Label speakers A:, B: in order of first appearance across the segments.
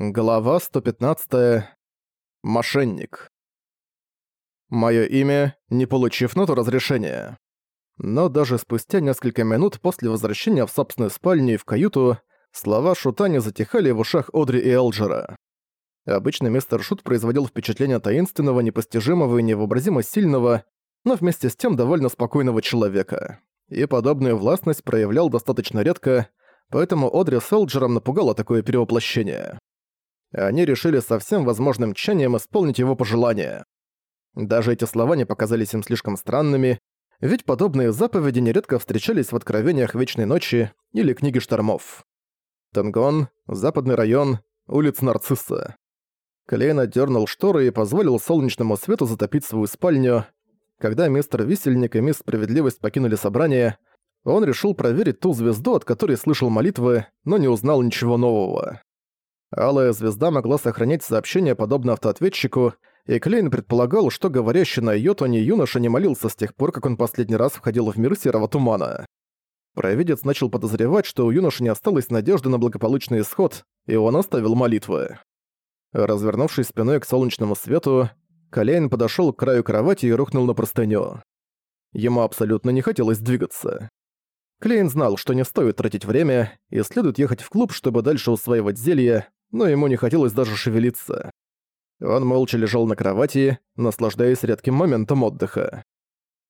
A: Глава 115. Мошенник. Моё имя, не получив на то разрешения. Но даже спустя несколько минут после возвращения в собственную спальню и в каюту, слова Шута не затихали в ушах Одри и Элджера. Обычно мистер Шут производил впечатление таинственного, непостижимого и невообразимо сильного, но вместе с тем довольно спокойного человека. И подобную властность проявлял достаточно редко, поэтому Одри с Элджером напугало такое перевоплощение они решили со всем возможным тщанием исполнить его пожелания. Даже эти слова не показались им слишком странными, ведь подобные заповеди нередко встречались в Откровениях Вечной Ночи или Книге Штормов. Тангон, Западный район, улица Нарцисса. Клейн отдернул шторы и позволил солнечному свету затопить свою спальню. Когда мистер Висельник и мисс Справедливость покинули собрание, он решил проверить ту звезду, от которой слышал молитвы, но не узнал ничего нового. Алая звезда могла сохранять сообщение подобно автоответчику, и Клейн предполагал, что говорящий на её тоне юноша не молился с тех пор, как он последний раз входил в мир серого тумана. Провидец начал подозревать, что у юноши не осталось надежды на благополучный исход, и он оставил молитвы. Развернувшись спиной к солнечному свету, Клейн подошёл к краю кровати и рухнул на простыню. Ему абсолютно не хотелось двигаться. Клейн знал, что не стоит тратить время, и следует ехать в клуб, чтобы дальше усваивать зелье, но ему не хотелось даже шевелиться. Он молча лежал на кровати, наслаждаясь редким моментом отдыха.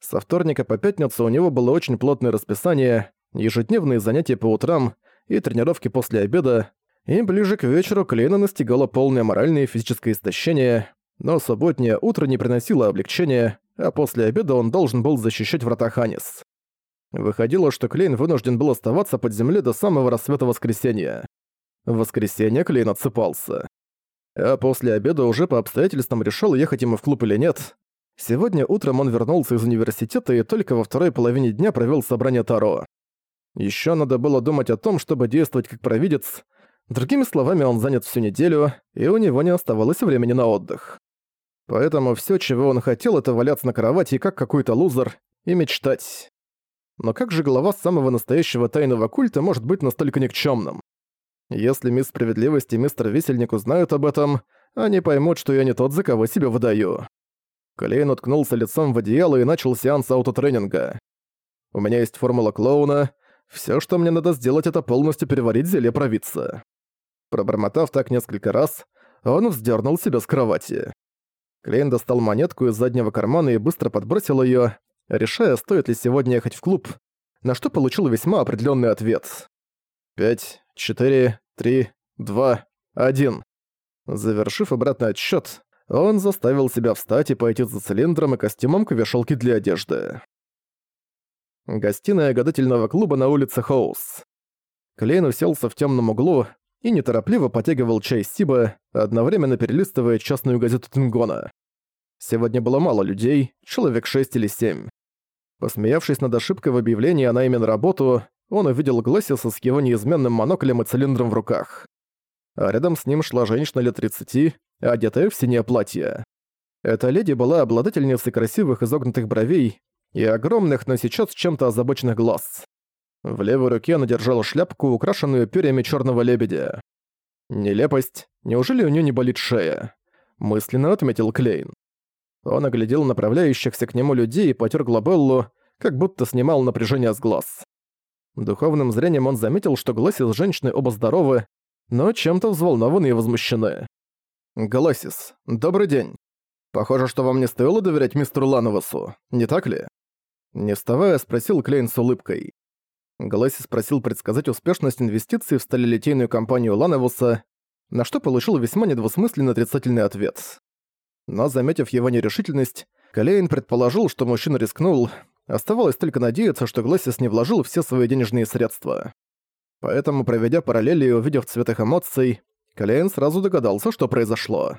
A: Со вторника по пятницу у него было очень плотное расписание, ежедневные занятия по утрам и тренировки после обеда, и ближе к вечеру Клейна настигало полное моральное и физическое истощение, но субботнее утро не приносило облегчения, а после обеда он должен был защищать врата Ханис. Выходило, что Клейн вынужден был оставаться под землей до самого рассвета воскресенья. В воскресенье Клейн отсыпался. А после обеда уже по обстоятельствам решил, ехать ему в клуб или нет. Сегодня утром он вернулся из университета и только во второй половине дня провел собрание Таро. Еще надо было думать о том, чтобы действовать как провидец. Другими словами, он занят всю неделю, и у него не оставалось времени на отдых. Поэтому все, чего он хотел, это валяться на кровати как какой-то лузер и мечтать. Но как же глава самого настоящего тайного культа может быть настолько никчемным? Если мисс Справедливость и мистер Висельник узнают об этом, они поймут, что я не тот, за кого себя выдаю. Клейн уткнулся лицом в одеяло и начал сеанс аутотренинга. У меня есть формула клоуна. Все, что мне надо сделать, это полностью переварить зелье провидца. Пробормотав так несколько раз, он вздернул себя с кровати. Клейн достал монетку из заднего кармана и быстро подбросил ее, решая, стоит ли сегодня ехать в клуб, на что получил весьма определенный ответ. Пять, четыре, три, два, один. Завершив обратный отсчет, он заставил себя встать и пойти за цилиндром и костюмом к вешалке для одежды. Гостиная гадательного клуба на улице Хоус. Клейн уселся в темном углу и неторопливо потягивал чай Сиба, одновременно перелистывая частную газету Тингона. Сегодня было мало людей, человек шесть или семь. Посмеявшись над ошибкой в объявлении о найме на работу, он увидел Глэссиса с его неизменным моноклем и цилиндром в руках. А рядом с ним шла женщина лет 30, одетая в синее платье. Эта леди была обладательницей красивых изогнутых бровей и огромных, но сейчас чем-то озабоченных глаз. В левой руке она держала шляпку, украшенную перьями черного лебедя. Нелепость. Неужели у нее не болит шея? Мысленно отметил Клейн. Он оглядел направляющихся к нему людей и потер глобеллу, как будто снимал напряжение с глаз. Духовным зрением он заметил, что Гласис с женщиной оба здоровы, но чем-то взволнованы и возмущены. «Гласис, добрый день. Похоже, что вам не стоило доверять мистеру Лановасу, не так ли?» Не вставая, спросил Клейн с улыбкой. Гласис спросил предсказать успешность инвестиций в сталелитейную компанию Лановуса, на что получил весьма недвусмысленный отрицательный ответ. Но, заметив его нерешительность, Клейн предположил, что мужчина рискнул, Оставалось только надеяться, что Гласис не вложил все свои денежные средства. Поэтому, проведя параллели и увидев цвет их эмоций, Калейн сразу догадался, что произошло.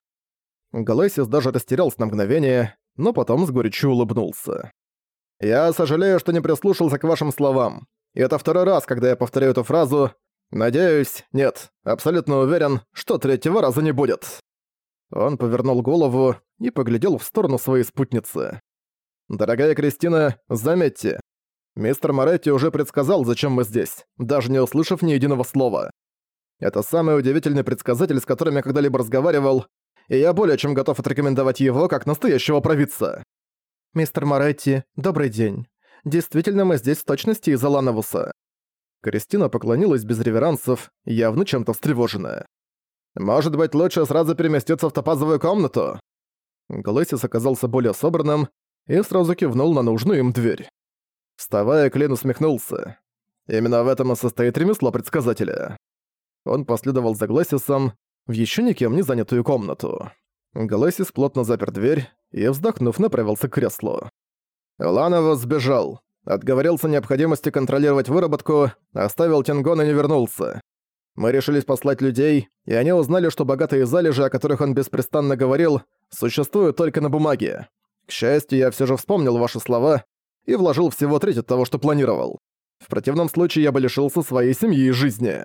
A: Гласис даже растерялся на мгновение, но потом с горечью улыбнулся. «Я сожалею, что не прислушался к вашим словам. И это второй раз, когда я повторяю эту фразу. Надеюсь, нет, абсолютно уверен, что третьего раза не будет». Он повернул голову и поглядел в сторону своей спутницы. «Дорогая Кристина, заметьте, мистер Моретти уже предсказал, зачем мы здесь, даже не услышав ни единого слова. Это самый удивительный предсказатель, с которым я когда-либо разговаривал, и я более чем готов отрекомендовать его как настоящего провидца. Мистер Моретти, добрый день. Действительно, мы здесь в точности из-за Лановуса. Кристина поклонилась без реверансов, явно чем-то встревоженная. «Может быть, лучше сразу переместиться в топазовую комнату?» Глэсис оказался более собранным и сразу кивнул на нужную им дверь. Вставая, Клин усмехнулся. Именно в этом и состоит ремесло предсказателя. Он последовал за Глэсисом в еще никем не занятую комнату. Глэсис плотно запер дверь и, вздохнув, направился к креслу. Лановос сбежал. Отговорился необходимости контролировать выработку, оставил Тенгон и не вернулся. Мы решились послать людей, и они узнали, что богатые залежи, о которых он беспрестанно говорил, существуют только на бумаге. К счастью, я все же вспомнил ваши слова и вложил всего треть от того, что планировал. В противном случае я бы лишился своей семьи и жизни.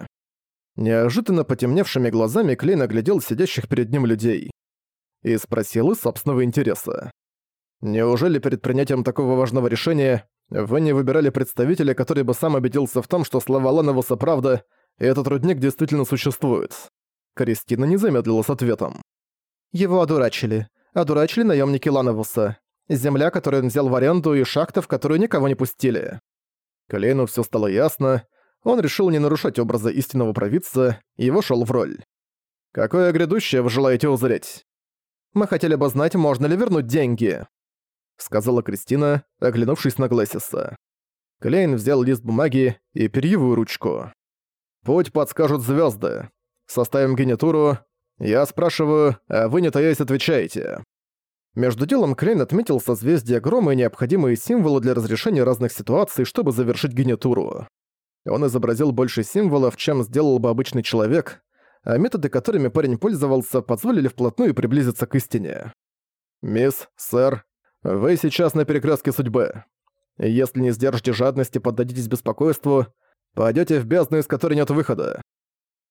A: Неожиданно потемневшими глазами Клейн оглядел сидящих перед ним людей и спросил из собственного интереса. «Неужели перед принятием такого важного решения вы не выбирали представителя, который бы сам убедился в том, что слова Лановуса правда, и этот рудник действительно существует. Кристина не замедлила с ответом. Его одурачили. Одурачили наемники Лановуса. Земля, которую он взял в аренду, и шахта, в которую никого не пустили. Клейну все стало ясно. Он решил не нарушать образа истинного провидца и вошел в роль. «Какое грядущее вы желаете узреть?» «Мы хотели бы знать, можно ли вернуть деньги», сказала Кристина, оглянувшись на Глэсиса. Клейн взял лист бумаги и перьевую ручку. «Путь подскажут звезды. Составим генетуру. Я спрашиваю, а вы не таясь отвечаете». Между делом Клейн отметил созвездие грома и необходимые символы для разрешения разных ситуаций, чтобы завершить генетуру. Он изобразил больше символов, чем сделал бы обычный человек, а методы, которыми парень пользовался, позволили вплотную приблизиться к истине. «Мисс, сэр, вы сейчас на перекрестке судьбы. Если не сдержите жадности, поддадитесь беспокойству, пойдете в бездну, из которой нет выхода.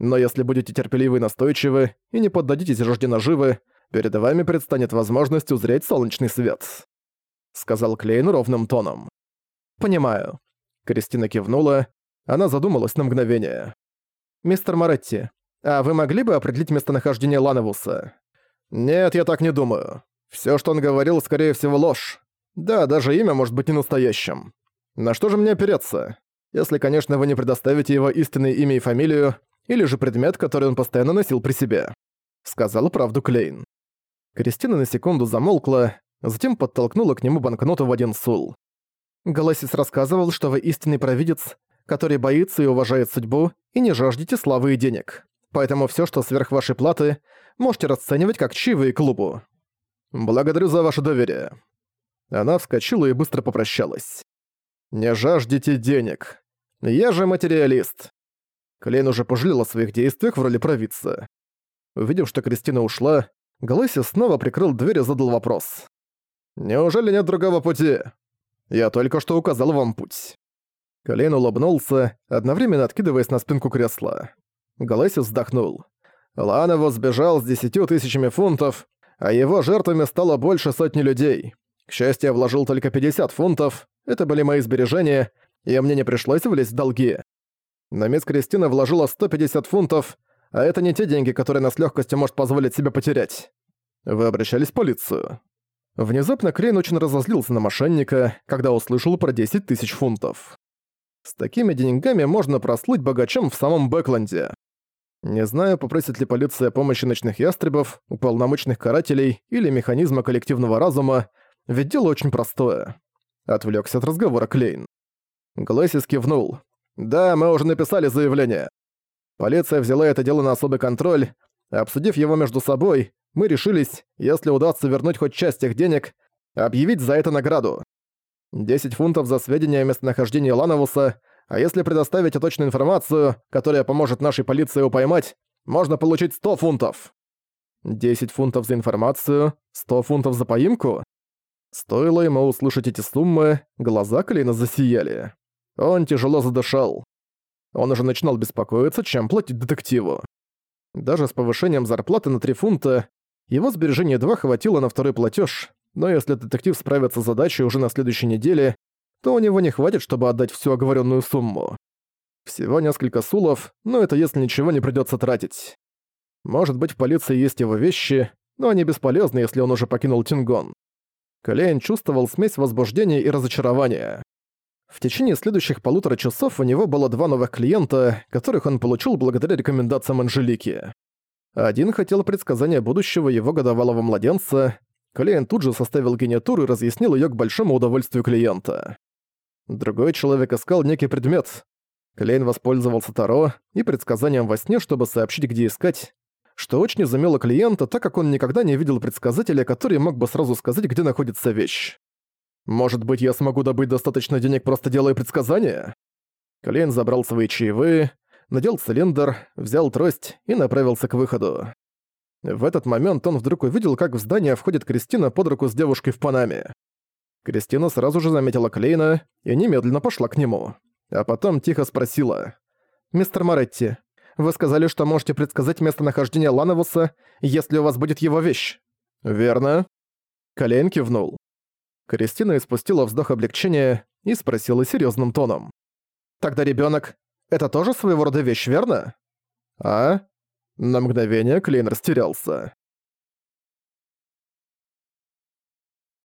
A: Но если будете терпеливы и настойчивы, и не поддадитесь жажде наживы, перед вами предстанет возможность узреть солнечный свет», — сказал Клейн ровным тоном. «Понимаю». Кристина кивнула, она задумалась на мгновение. «Мистер Моретти, а вы могли бы определить местонахождение Лановуса?» «Нет, я так не думаю. Все, что он говорил, скорее всего, ложь. Да, даже имя может быть не настоящим. На что же мне опереться? Если, конечно, вы не предоставите его истинное имя и фамилию, или же предмет, который он постоянно носил при себе. Сказал правду Клейн. Кристина на секунду замолкла, затем подтолкнула к нему банкноту в один сул. Голосис рассказывал, что вы истинный провидец, который боится и уважает судьбу, и не жаждете славы и денег. Поэтому все, что сверх вашей платы, можете расценивать как чивы и клубу. «Благодарю за ваше доверие». Она вскочила и быстро попрощалась. «Не жаждите денег. Я же материалист». Клейн уже пожалел о своих действиях в роли провидца. Увидев, что Кристина ушла, Галэси снова прикрыл дверь и задал вопрос. «Неужели нет другого пути? Я только что указал вам путь». Клейн улыбнулся, одновременно откидываясь на спинку кресла. Галэси вздохнул. Ланово сбежал с десятью тысячами фунтов, а его жертвами стало больше сотни людей. К счастью, я вложил только 50 фунтов, это были мои сбережения, и мне не пришлось влезть в долги. Но мисс Кристина вложила 150 фунтов, а это не те деньги, которые она с легкостью может позволить себе потерять. Вы обращались в полицию. Внезапно Крейн очень разозлился на мошенника, когда услышал про 10 тысяч фунтов. С такими деньгами можно прослыть богачом в самом Бэкленде. Не знаю, попросит ли полиция помощи ночных ястребов, уполномоченных карателей или механизма коллективного разума, ведь дело очень простое. Отвлекся от разговора Клейн. Глэсис кивнул. «Да, мы уже написали заявление. Полиция взяла это дело на особый контроль. Обсудив его между собой, мы решились, если удастся вернуть хоть часть их денег, объявить за это награду. 10 фунтов за сведения о местонахождении Лановуса, а если предоставить точную информацию, которая поможет нашей полиции его поймать, можно получить 100 фунтов. 10 фунтов за информацию, 100 фунтов за поимку? Стоило ему услышать эти суммы, глаза Клейна засияли. Он тяжело задышал. Он уже начинал беспокоиться, чем платить детективу. Даже с повышением зарплаты на 3 фунта его сбережения 2 хватило на второй платеж, но если детектив справится с задачей уже на следующей неделе, то у него не хватит, чтобы отдать всю оговоренную сумму. Всего несколько сулов, но это если ничего не придётся тратить. Может быть, в полиции есть его вещи, но они бесполезны, если он уже покинул Тингон. Калейн чувствовал смесь возбуждения и разочарования. В течение следующих полутора часов у него было два новых клиента, которых он получил благодаря рекомендациям Анжелики. Один хотел предсказания будущего его годовалого младенца. Клиент тут же составил гениатуру и разъяснил её к большому удовольствию клиента. Другой человек искал некий предмет. Клейн воспользовался Таро и предсказанием во сне, чтобы сообщить, где искать, что очень изумило клиента, так как он никогда не видел предсказателя, который мог бы сразу сказать, где находится вещь. Может быть, я смогу добыть достаточно денег, просто делая предсказания? Клейн забрал свои чаевые, надел цилиндр, взял трость и направился к выходу. В этот момент он вдруг увидел, как в здание входит Кристина под руку с девушкой в Панаме. Кристина сразу же заметила Клейна и немедленно пошла к нему. А потом тихо спросила. «Мистер Моретти, вы сказали, что можете предсказать местонахождение Лановуса, если у вас будет его вещь». «Верно». Клейн кивнул. Кристина испустила вздох облегчения и спросила серьезным тоном. «Тогда ребенок это тоже своего рода вещь, верно?» «А?» На мгновение Клейн растерялся.